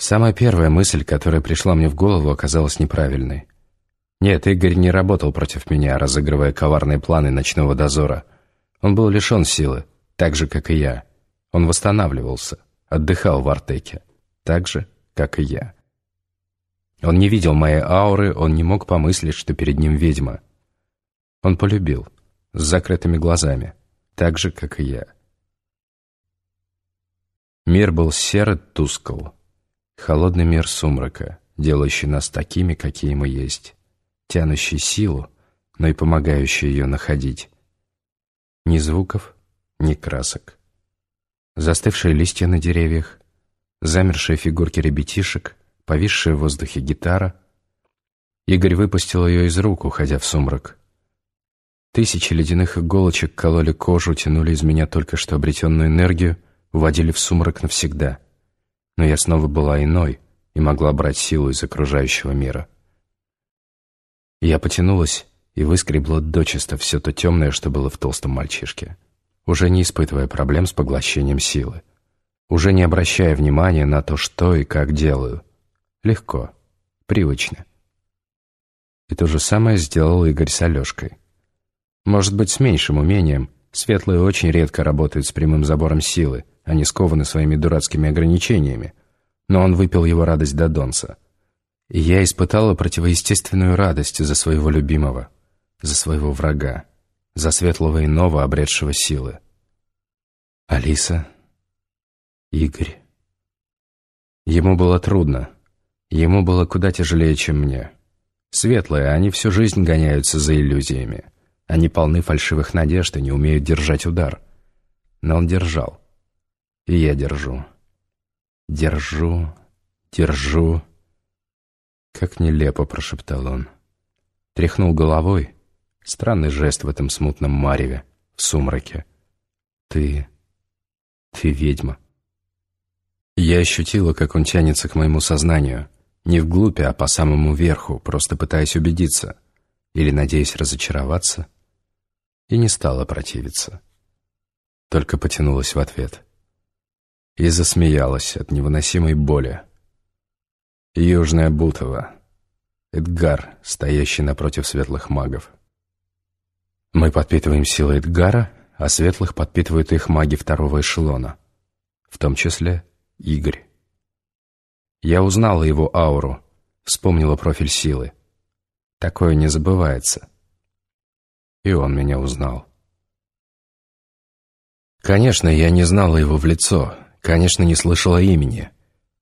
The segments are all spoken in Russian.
Самая первая мысль, которая пришла мне в голову, оказалась неправильной. Нет, Игорь не работал против меня, разыгрывая коварные планы ночного дозора. Он был лишен силы, так же, как и я. Он восстанавливался, отдыхал в Артеке, так же, как и я. Он не видел моей ауры, он не мог помыслить, что перед ним ведьма. Он полюбил, с закрытыми глазами, так же, как и я. Мир был серо тускл, холодный мир сумрака, делающий нас такими, какие мы есть, тянущий силу, но и помогающий ее находить. Ни звуков, ни красок. Застывшие листья на деревьях, замершие фигурки ребятишек, повисшая в воздухе гитара. Игорь выпустил ее из рук, уходя в сумрак. Тысячи ледяных иголочек кололи кожу, тянули из меня только что обретенную энергию, уводили в сумрак навсегда. Но я снова была иной и могла брать силу из окружающего мира. Я потянулась и выскребла дочисто все то темное, что было в толстом мальчишке, уже не испытывая проблем с поглощением силы, уже не обращая внимания на то, что и как делаю. Легко, привычно. И то же самое сделал Игорь с Алешкой. Может быть, с меньшим умением. Светлые очень редко работают с прямым забором силы, они скованы своими дурацкими ограничениями. Но он выпил его радость до донца. И я испытала противоестественную радость за своего любимого, за своего врага, за светлого иного, обретшего силы. Алиса, Игорь. Ему было трудно. Ему было куда тяжелее, чем мне. Светлые, они всю жизнь гоняются за иллюзиями. Они полны фальшивых надежд и не умеют держать удар. Но он держал. И я держу. Держу, держу. Как нелепо, прошептал он. Тряхнул головой. Странный жест в этом смутном мареве, в сумраке. Ты... ты ведьма. Я ощутила, как он тянется к моему сознанию. Не вглубь, а по самому верху, просто пытаясь убедиться. Или надеясь разочароваться — и не стала противиться. Только потянулась в ответ. И засмеялась от невыносимой боли. Южная Бутова. Эдгар, стоящий напротив светлых магов. Мы подпитываем силы Эдгара, а светлых подпитывают их маги второго эшелона. В том числе Игорь. Я узнала его ауру, вспомнила профиль силы. Такое не забывается. И он меня узнал. Конечно, я не знала его в лицо, конечно, не слышала имени.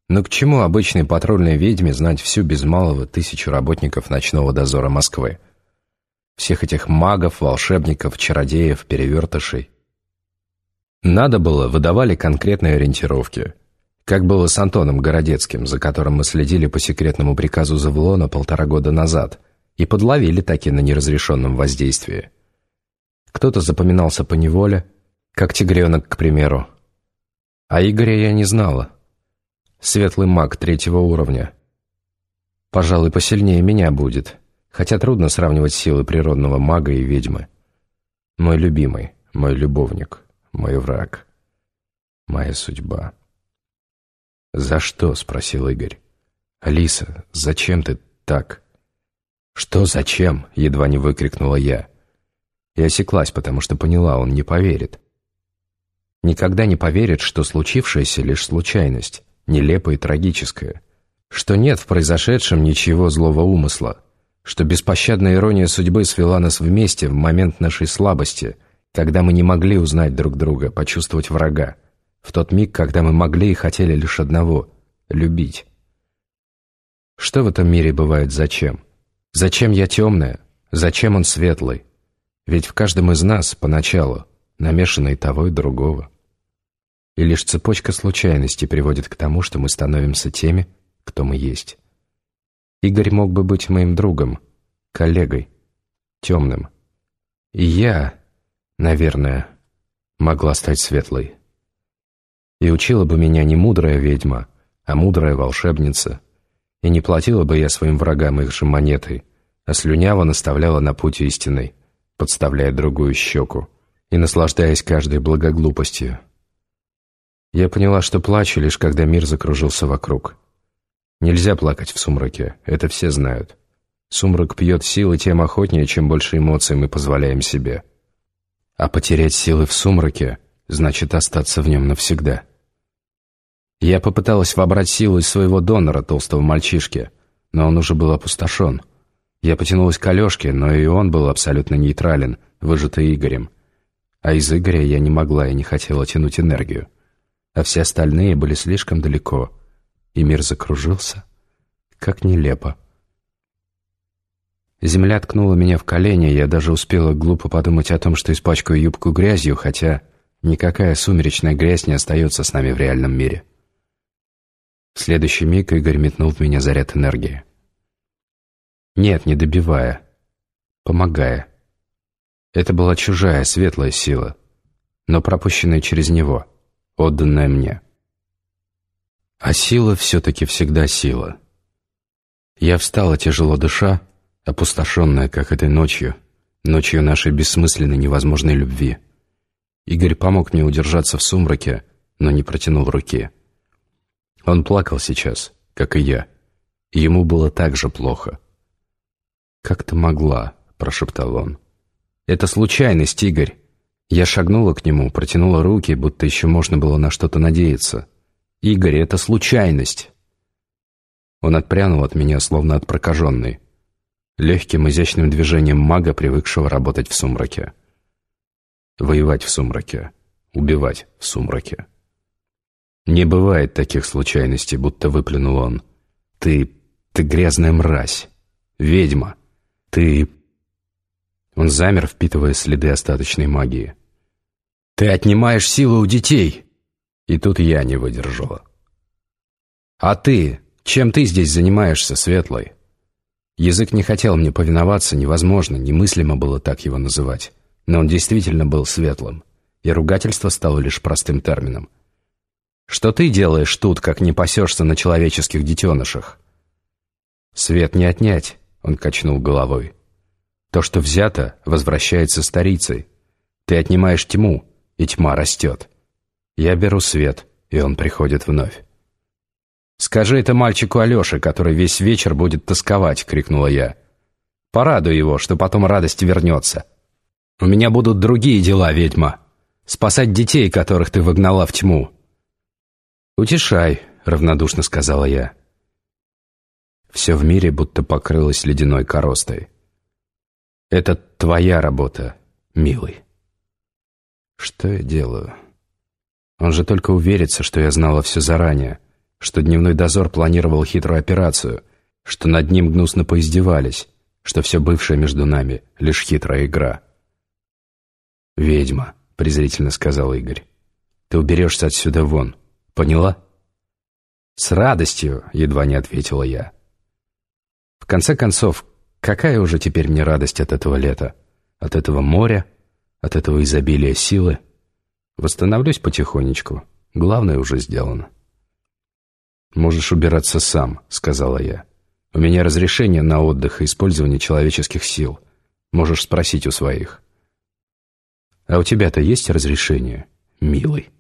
Но к чему обычной патрульной ведьме знать всю без малого тысячу работников ночного дозора Москвы? Всех этих магов, волшебников, чародеев, перевертышей. Надо было, выдавали конкретные ориентировки. Как было с Антоном Городецким, за которым мы следили по секретному приказу Завлона полтора года назад – и подловили таки на неразрешенном воздействии. Кто-то запоминался по неволе, как тигренок, к примеру. А Игоря я не знала. Светлый маг третьего уровня. Пожалуй, посильнее меня будет, хотя трудно сравнивать силы природного мага и ведьмы. Мой любимый, мой любовник, мой враг, моя судьба. «За что?» — спросил Игорь. «Алиса, зачем ты так?» «Что, зачем?» — едва не выкрикнула я. И осеклась, потому что поняла, он не поверит. Никогда не поверит, что случившееся — лишь случайность, нелепая и трагическая, что нет в произошедшем ничего злого умысла, что беспощадная ирония судьбы свела нас вместе в момент нашей слабости, когда мы не могли узнать друг друга, почувствовать врага, в тот миг, когда мы могли и хотели лишь одного — любить. Что в этом мире бывает зачем? Зачем я темная? Зачем он светлый? Ведь в каждом из нас, поначалу, намешано того, и другого. И лишь цепочка случайностей приводит к тому, что мы становимся теми, кто мы есть. Игорь мог бы быть моим другом, коллегой, темным. И я, наверное, могла стать светлой. И учила бы меня не мудрая ведьма, а мудрая волшебница. И не платила бы я своим врагам их же монетой, а слюняво наставляла на путь истинный, подставляя другую щеку и наслаждаясь каждой благоглупостью. Я поняла, что плачу, лишь когда мир закружился вокруг. Нельзя плакать в сумраке, это все знают. Сумрак пьет силы тем охотнее, чем больше эмоций мы позволяем себе. А потерять силы в сумраке значит остаться в нем навсегда. Я попыталась вобрать силу из своего донора, толстого мальчишки, но он уже был опустошен. Я потянулась к Алешке, но и он был абсолютно нейтрален, выжатый Игорем. А из Игоря я не могла и не хотела тянуть энергию. А все остальные были слишком далеко, и мир закружился. Как нелепо. Земля ткнула меня в колени, я даже успела глупо подумать о том, что испачкаю юбку грязью, хотя никакая сумеречная грязь не остается с нами в реальном мире. В следующий миг Игорь метнул в меня заряд энергии. Нет, не добивая, помогая. Это была чужая, светлая сила, но пропущенная через него, отданная мне. А сила все-таки всегда сила. Я встала, тяжело дыша, опустошенная, как этой ночью, ночью нашей бессмысленной невозможной любви. Игорь помог мне удержаться в сумраке, но не протянул руки. Он плакал сейчас, как и я. ему было так же плохо. «Как ты могла?» — прошептал он. «Это случайность, Игорь!» Я шагнула к нему, протянула руки, будто еще можно было на что-то надеяться. «Игорь, это случайность!» Он отпрянул от меня, словно от прокаженной легким изящным движением мага, привыкшего работать в сумраке. Воевать в сумраке, убивать в сумраке. Не бывает таких случайностей, будто выплюнул он. Ты... ты грязная мразь. Ведьма. Ты... Он замер, впитывая следы остаточной магии. «Ты отнимаешь силу у детей!» И тут я не выдержала. «А ты? Чем ты здесь занимаешься, Светлый?» Язык не хотел мне повиноваться, невозможно, немыслимо было так его называть. Но он действительно был светлым, и ругательство стало лишь простым термином. «Что ты делаешь тут, как не пасешься на человеческих детенышах?» «Свет не отнять», — он качнул головой. «То, что взято, возвращается старицей. Ты отнимаешь тьму, и тьма растет. Я беру свет, и он приходит вновь. «Скажи это мальчику Алёше, который весь вечер будет тосковать», — крикнула я. «Порадуй его, что потом радость вернется. У меня будут другие дела, ведьма. Спасать детей, которых ты выгнала в тьму». «Утешай», — равнодушно сказала я. Все в мире будто покрылось ледяной коростой. «Это твоя работа, милый». «Что я делаю?» Он же только уверится, что я знала все заранее что дневной дозор планировал хитрую операцию, что над ним гнусно поиздевались, что все бывшее между нами — лишь хитрая игра. «Ведьма», — презрительно сказал Игорь, — «ты уберешься отсюда вон, поняла?» «С радостью», — едва не ответила я. В конце концов, какая уже теперь мне радость от этого лета? От этого моря? От этого изобилия силы? Восстановлюсь потихонечку. Главное уже сделано. «Можешь убираться сам», — сказала я. «У меня разрешение на отдых и использование человеческих сил. Можешь спросить у своих». «А у тебя-то есть разрешение, милый?»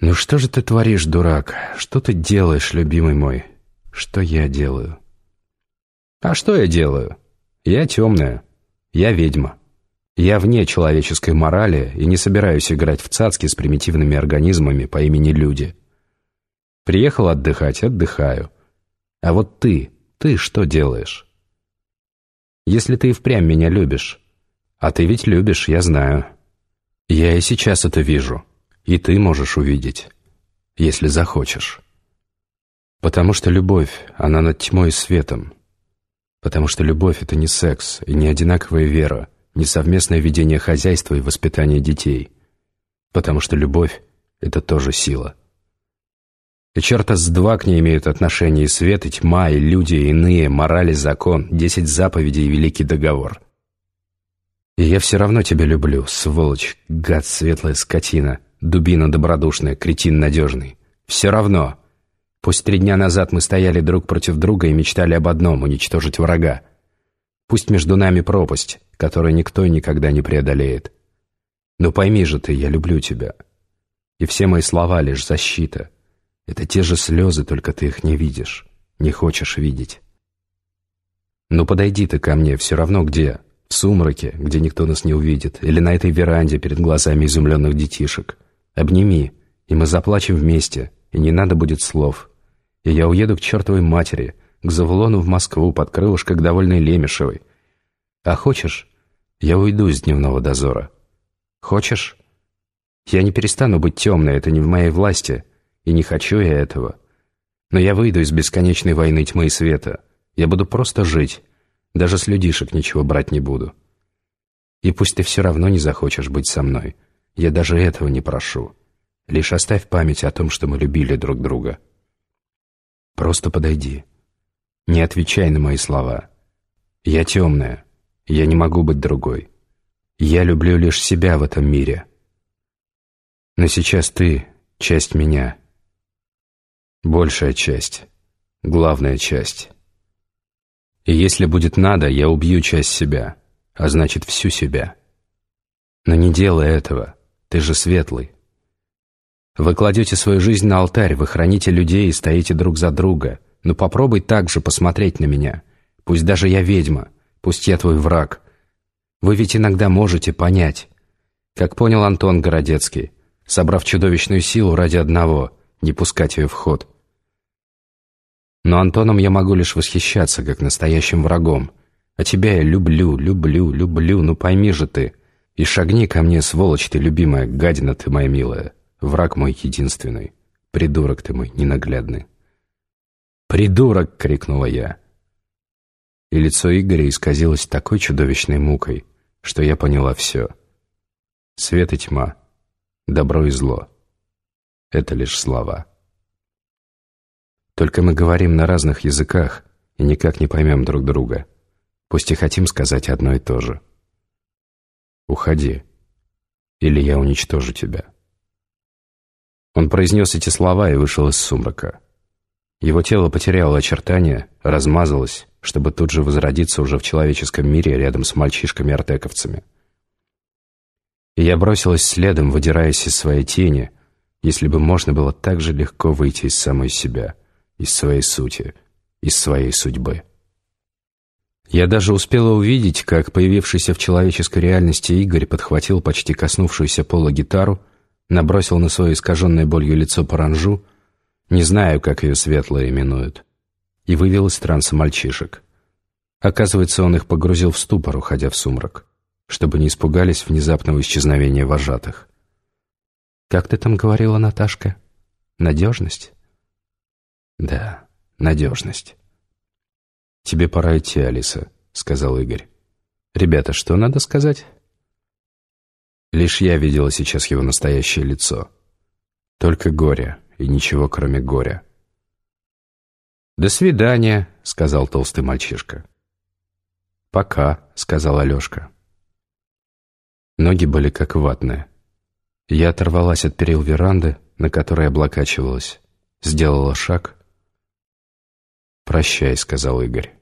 «Ну что же ты творишь, дурак? Что ты делаешь, любимый мой? Что я делаю?» «А что я делаю? Я темная. Я ведьма. Я вне человеческой морали и не собираюсь играть в цацки с примитивными организмами по имени люди. Приехал отдыхать, отдыхаю. А вот ты, ты что делаешь? Если ты и впрямь меня любишь, а ты ведь любишь, я знаю. Я и сейчас это вижу, и ты можешь увидеть, если захочешь. Потому что любовь, она над тьмой и светом. Потому что любовь — это не секс и не одинаковая вера — не совместное ведение хозяйства и воспитание детей. Потому что любовь — это тоже сила. И черта с два к ней имеют отношение и свет, и тьма, и люди, и иные, мораль и закон, десять заповедей и великий договор. И я все равно тебя люблю, сволочь, гад светлая скотина, дубина добродушная, кретин надежный. Все равно. Пусть три дня назад мы стояли друг против друга и мечтали об одном — уничтожить врага. Пусть между нами пропасть, которую никто никогда не преодолеет. Но пойми же ты, я люблю тебя. И все мои слова — лишь защита. Это те же слезы, только ты их не видишь, не хочешь видеть. Ну подойди ты ко мне, все равно где. В сумраке, где никто нас не увидит, или на этой веранде перед глазами изумленных детишек. Обними, и мы заплачем вместе, и не надо будет слов. И я уеду к чертовой матери, к Завулону в Москву, под крылышко к довольной Лемешевой. А хочешь, я уйду из дневного дозора. Хочешь? Я не перестану быть темной, это не в моей власти, и не хочу я этого. Но я выйду из бесконечной войны тьмы и света. Я буду просто жить, даже с людишек ничего брать не буду. И пусть ты все равно не захочешь быть со мной, я даже этого не прошу. Лишь оставь память о том, что мы любили друг друга. Просто подойди. Не отвечай на мои слова. Я темная, я не могу быть другой. Я люблю лишь себя в этом мире. Но сейчас ты — часть меня. Большая часть, главная часть. И если будет надо, я убью часть себя, а значит всю себя. Но не делай этого, ты же светлый. Вы кладете свою жизнь на алтарь, вы храните людей и стоите друг за друга. Но попробуй так же посмотреть на меня. Пусть даже я ведьма, пусть я твой враг. Вы ведь иногда можете понять. Как понял Антон Городецкий, собрав чудовищную силу ради одного, не пускать ее в ход – но Антоном я могу лишь восхищаться, как настоящим врагом. А тебя я люблю, люблю, люблю, ну пойми же ты. И шагни ко мне, сволочь ты, любимая, гадина ты моя милая. Враг мой единственный. Придурок ты мой ненаглядный. «Придурок!» — крикнула я. И лицо Игоря исказилось такой чудовищной мукой, что я поняла все. Свет и тьма, добро и зло — это лишь слова. Только мы говорим на разных языках и никак не поймем друг друга. Пусть и хотим сказать одно и то же. Уходи, или я уничтожу тебя. Он произнес эти слова и вышел из сумрака. Его тело потеряло очертания, размазалось, чтобы тут же возродиться уже в человеческом мире рядом с мальчишками-артековцами. И я бросилась следом, выдираясь из своей тени, если бы можно было так же легко выйти из самой себя — из своей сути, из своей судьбы. Я даже успела увидеть, как появившийся в человеческой реальности Игорь подхватил почти коснувшуюся пола гитару, набросил на свое искаженное болью лицо паранжу, не знаю, как ее светлые именуют, и вывел из транса мальчишек. Оказывается, он их погрузил в ступор, уходя в сумрак, чтобы не испугались внезапного исчезновения вожатых. «Как ты там говорила, Наташка? Надежность?» Да, надежность. «Тебе пора идти, Алиса», — сказал Игорь. «Ребята, что надо сказать?» Лишь я видела сейчас его настоящее лицо. Только горе, и ничего кроме горя. «До свидания», — сказал толстый мальчишка. «Пока», — сказал Алешка. Ноги были как ватные. Я оторвалась от перил веранды, на которой облокачивалась, сделала шаг — «Прощай», — сказал Игорь.